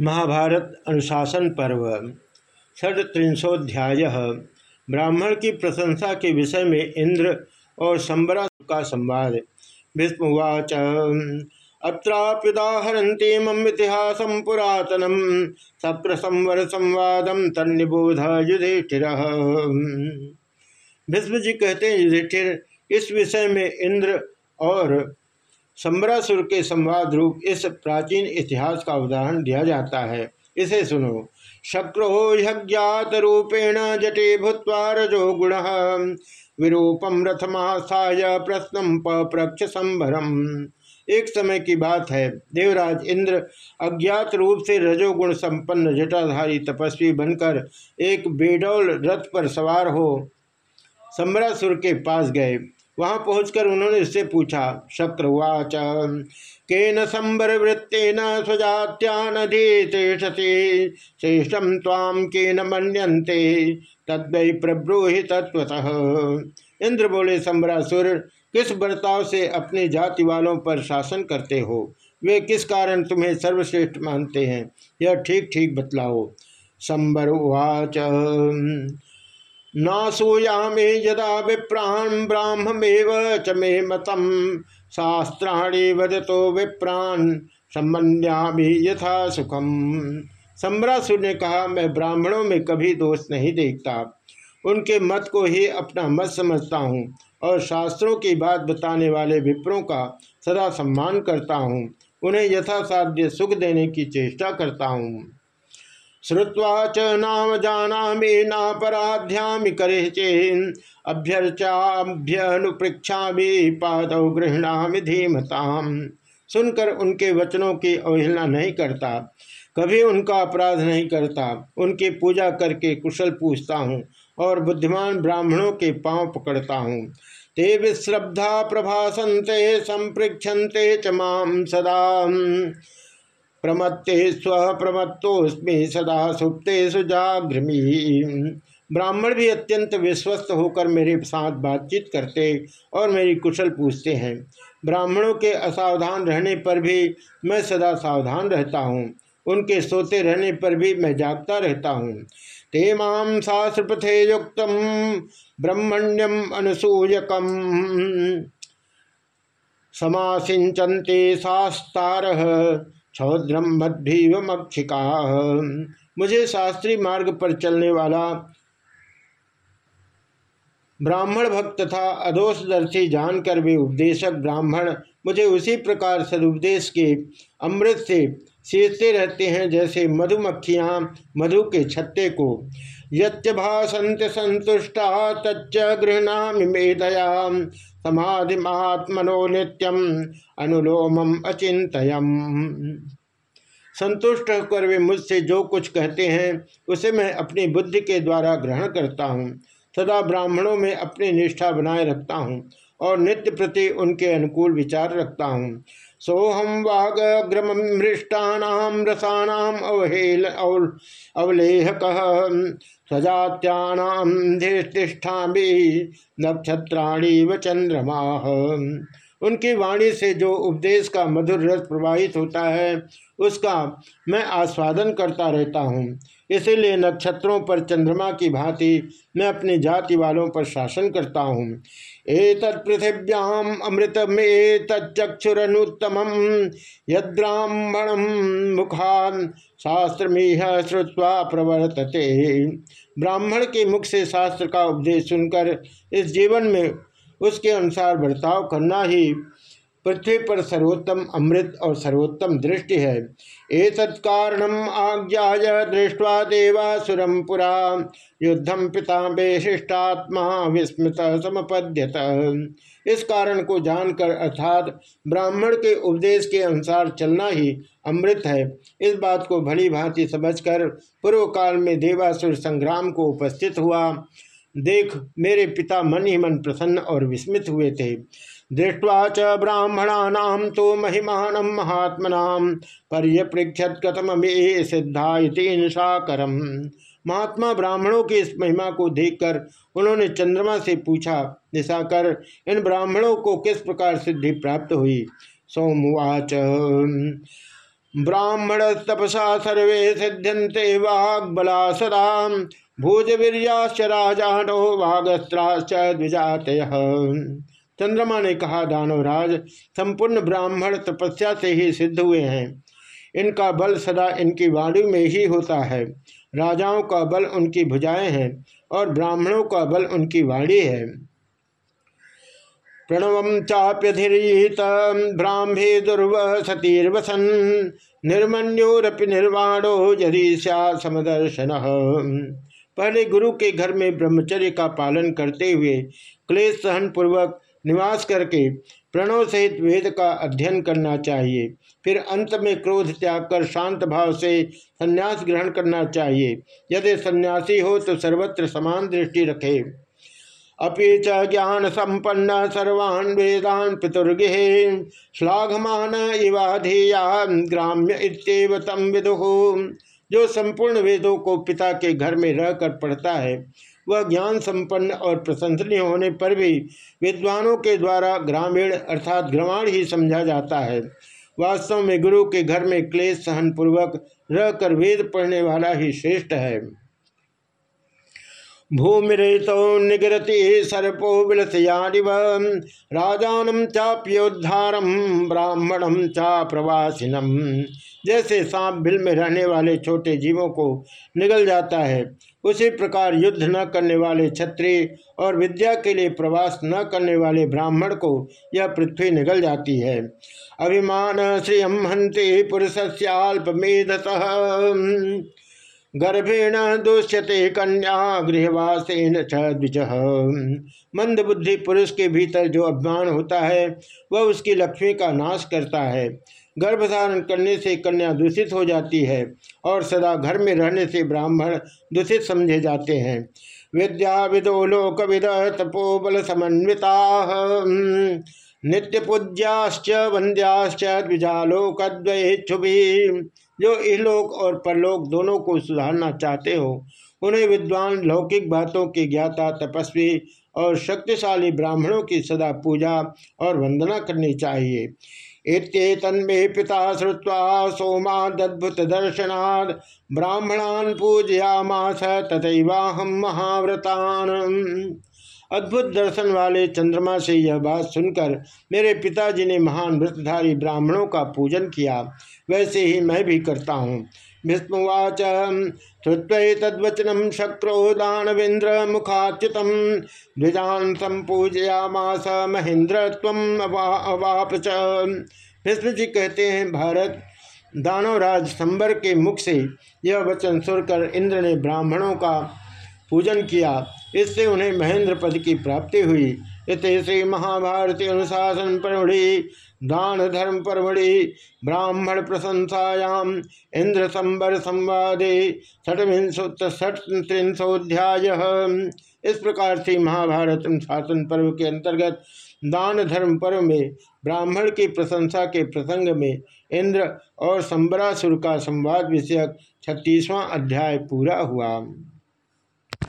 महाभारत अनुशासन पर्व षड्त्रिंशोध्याय ब्राह्मण की प्रशंसा के विषय में इंद्र और संबरा का संवाद। भीष्मवाच अत्राप्युदाहरती मम इतिहास पुरातनम सप्र संवर संवाद तन्निबोध युधिष्ठिर। भीष्म जी कहते हैं, युधिष्ठिर, इस विषय में इंद्र और संबरासुर के संवाद रूप इस प्राचीन इतिहास का उदाहरण दिया जाता है। इसे सुनो। शक्रो यज्ञात रूपेण जटे भूतवा रजो गुण। विरूपम रथमास्थाय प्रश्न पप्रक्ष संभरम एक समय की बात है। देवराज इंद्र अज्ञात रूप से रजोगुण संपन्न जटाधारी तपस्वी बनकर एक बेडौल रथ पर सवार हो समरासुर के पास गए। वहाँ पहुंचकर उन्होंने उससे पूछा, शक्रवाच के न संबर वृत्तेन स्वजात्यानधीतिषति श्रेष्ठम ताम के न मनते तद्वै प्रब्रूहि तत्वतः इंद्र बोले संबरासुर किस बर्ताव से अपने जाति वालों पर शासन करते हो? वे किस कारण तुम्हें सर्वश्रेष्ठ मानते हैं? यह ठीक ठीक बतलाओ। संबर उवाच नासूयामे यदा विप्राण ब्राह्मेव च मे मतम। शास्त्राणी वदतो विप्राण सम्मन्यामी यथा सुखम। सम्रासुर ने कहा, मैं ब्राह्मणों में कभी दोष नहीं देखता। उनके मत को ही अपना मत समझता हूँ और शास्त्रों की बात बताने वाले विप्रों का सदा सम्मान करता हूँ। उन्हें यथासाध्य सुख देने की चेष्टा करता हूँ। श्रुवा च नाम जाना नापराध्यामि करे चेन अभ्यर्चाभ्यनुपृक्षा पादौ गृहणामि धीमताम। सुनकर उनके वचनों की अवहेलना नहीं करता, कभी उनका अपराध नहीं करता, उनकी पूजा करके कुशल पूछता हूँ और बुद्धिमान ब्राह्मणों के पाँव पकड़ता हूँ। ते विश्रब्धा प्रभासंते संपृक्षते च माम सदा प्रमत्ते स्व प्रमत्तोस्मे सदा सुप्ते सुजाग्रमी ब्राह्मण भी अत्यंत विश्वस्त होकर मेरे साथ बातचीत करते और मेरी कुशल पूछते हैं। ब्राह्मणों के असावधान रहने पर भी मैं सदा सावधान रहता हूँ। उनके सोते रहने पर भी मैं जागता रहता हूँ। ते माम शास्त्रपथे युक्त ब्रह्मण्यम अनुसूयकम। समासिंचन्ते शास्तार। क्षौद्रम मद्भीव मक्षिका मुझे शास्त्रीय मार्ग पर चलने वाला ब्राह्मण भक्त तथा अदोषदर्शी जानकर वे उपदेशक ब्राह्मण मुझे उसी प्रकार सदुपदेश के अमृत से सींचते रहते हैं जैसे मधुमक्खियाँ मधु के छत्ते को। यत्य भाषंत संतुष्टा तच्च गृहणा मेधया समाधि महात्मनो नित्यम अनुलोमम अचिंतयम संतुष्ट होकर वे मुझसे जो कुछ कहते हैं, उसे मैं अपनी बुद्धि के द्वारा ग्रहण करता हूँ। सदा ब्राह्मणों में अपनी निष्ठा बनाए रखता हूँ और नित्य प्रति उनके अनुकूल विचार रखता हूँ। सोहम वाग वाग्रमृष्टानाम रसानाम अवहेल अवलेहक। सजात्याम धिष्ठा नक्षत्राणी व चंद्रमा उनकी वाणी से जो उपदेश का मधुर रस प्रवाहित होता है उसका मैं आस्वादन करता रहता हूँ। इसीलिए नक्षत्रों पर चंद्रमा की भांति मैं अपनी जाति वालों पर शासन करता हूँ। एतत्पृथिव्याम अमृतम एतच्चक्षुरनुत्तम यद्राह्मणम मुखान शास्त्रमीह श्रुवा प्रवर्तते। ब्राह्मण के मुख से शास्त्र का उपदेश सुनकर इस जीवन में उसके अनुसार बर्ताव करना ही पृथ्वी पर सर्वोत्तम अमृत और सर्वोत्तम दृष्टि है। एक कारणम आज्ञा दृष्टवा देवासुरम पुरा। युद्धम पिता विशिष्टात्मा विस्मृत समपद्यत। इस कारण को जानकर अर्थात ब्राह्मण के उपदेश के अनुसार चलना ही अमृत है। इस बात को भली भांति समझकर पूर्व काल में देवासुर संग्राम को उपस्थित हुआ। देख, मेरे पिता मन ही मन प्रसन्न और विस्मित हुए थे। दृष्टवा च ब्राह्मणा तो महिमान महात्मना पर्यपृक्षत कथम सिद्धा साकरम महात्मा ब्राह्मणों की इस महिमा को देखकर उन्होंने चंद्रमा से पूछा निशाकर इन ब्राह्मणों को किस प्रकार सिद्धि प्राप्त हुई? सोमवाच। ब्राह्मण तपसा सर्वे सिद्ध्यंते वाग्बला सदा भोजवीर्याश्च राजानो वागस्त्राश्च चंद्रमा ने कहा, दानवराज, संपूर्ण ब्राह्मण तपस्या से ही सिद्ध हुए हैं। इनका बल सदा इनकी वाणी में ही होता है। राजाओं का बल उनकी भुजाएँ हैं और ब्राह्मणों का बल उनकी वाणी है। प्रणव चाप्यधित ब्राह्मे दुर्व सतीर्वसन निर्मन्योरपि निर्वाणो यदि समदर्शन। पहले गुरु के घर में ब्रह्मचर्य का पालन करते हुए क्लेश सहन पूर्वक निवास करके प्रणव सहित वेद का अध्ययन करना चाहिए। फिर अंत में क्रोध त्याग कर शांत भाव से संन्यास ग्रहण करना चाहिए। यदि सन्यासी हो तो सर्वत्र समान दृष्टि रखे। अपि च ज्ञान संपन्न सर्वान् वेदान पितुर्गृह श्लाघमान इवाधेया ग्राम्य इतव तम विदु। जो संपूर्ण वेदों को पिता के घर में रहकर पढ़ता है, वह ज्ञान संपन्न और प्रशंसनीय होने पर भी विद्वानों के द्वारा ग्रामीण अर्थात ग्रमाण ही समझा जाता है। वास्तव में गुरु के घर में क्लेश सहन पूर्वक रहकर वेद पढ़ने वाला ही श्रेष्ठ है। भूमितो निगरति सर्पो विलसयानिव राजानम चाप्योद्धारम ब्राह्मणम चा प्रवासिनम जैसे सांप बिल में रहने वाले छोटे जीवों को निगल जाता है, उसी प्रकार युद्ध न करने वाले क्षत्रिय और विद्या के लिए प्रवास न करने वाले ब्राह्मण को यह पृथ्वी निगल जाती है। अभिमान श्रियम हंते पुरुष से मेधत गर्भेण दुष्यते कन्या गृहवासेन द्विज। मंद बुद्धि पुरुष के भीतर जो अभिमान होता है, वह उसकी लक्ष्मी का नाश करता है। गर्भधारण करने से कन्या दूषित हो जाती है और सदा घर में रहने से ब्राह्मण दूषित समझे जाते हैं। विद्या विदो लोक विद तपोबल समन्विता। नित्य पूज्याश्च वंद्याश्च द्विजालोकद्वयेच्छुभी। जो इहलोक और परलोक दोनों को सुधारना चाहते हो, उन्हें विद्वान लौकिक बातों के ज्ञाता, तपस्वी और शक्तिशाली ब्राह्मणों की सदा पूजा और वंदना करनी चाहिए। इतन्मे पिता श्रुवा सोमादुत दर्शनाद ब्राह्मणान पूजयामास तथैवाहम महाव्रतान। अद्भुत दर्शन वाले चंद्रमा से यह बात सुनकर मेरे पिताजी ने महान व्रतधारी ब्राह्मणों का पूजन किया। वैसे ही मैं भी करता हूँ। भीष्मवाच श्रुत्व तद्वचनम शक्रो दानवेन्द्र मुखाच्युत द्विजान संपूजयामास महेंद्र तम अवाप भीष्म जी कहते हैं, भारत दानवराज संबर के मुख से यह वचन सुनकर इंद्र ने ब्राह्मणों का पूजन किया। इससे उन्हें महेंद्र पद की प्राप्ति हुई। इत श्री महाभारती अनुशासन परमढ़ि, दान धर्म परमढ़ि, ब्राह्मण प्रशंसायाम इंद्र संबर संवादे षटविंशोत्तरिंशोध्याय इस प्रकार से महाभारत अनुशासन पर्व के अंतर्गत दान धर्म पर्व में, ब्राह्मण की प्रशंसा के प्रसंग में, इंद्र और संबरासुर का संवाद विषयक छत्तीसवां अध्याय पूरा हुआ।